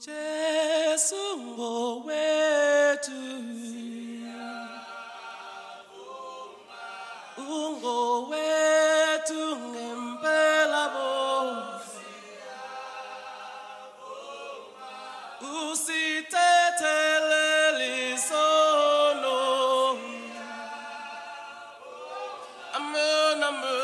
Jesu ngowethu ungowethu ngempela bo usithethelele isono amen amen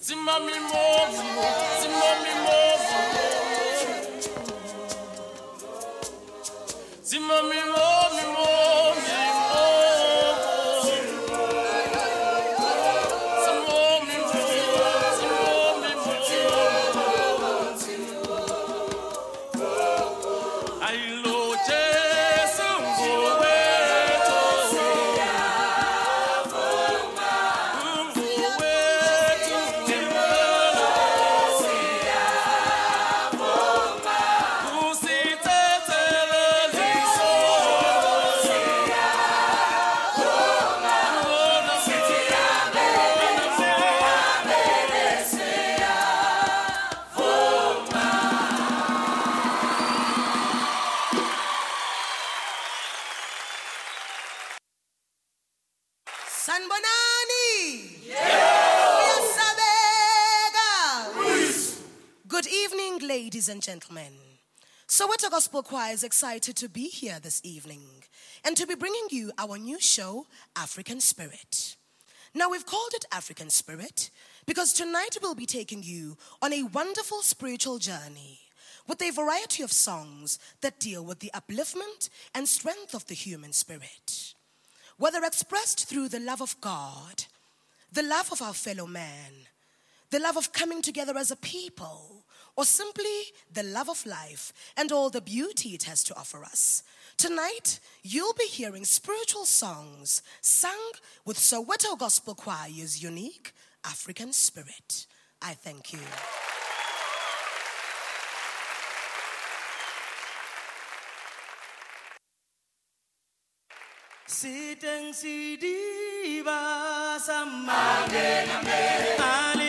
Zimami mogu, zimami ladies and gentlemen. Soweto Gospel Choir is excited to be here this evening and to be bringing you our new show, African Spirit. Now, we've called it African Spirit because tonight we'll be taking you on a wonderful spiritual journey with a variety of songs that deal with the upliftment and strength of the human spirit whether expressed through the love of God, the love of our fellow man, the love of coming together as a people, or simply the love of life and all the beauty it has to offer us. Tonight, you'll be hearing spiritual songs sung with Soweto Gospel Choir's unique African spirit. I thank you. Siteng sidiba sama Ale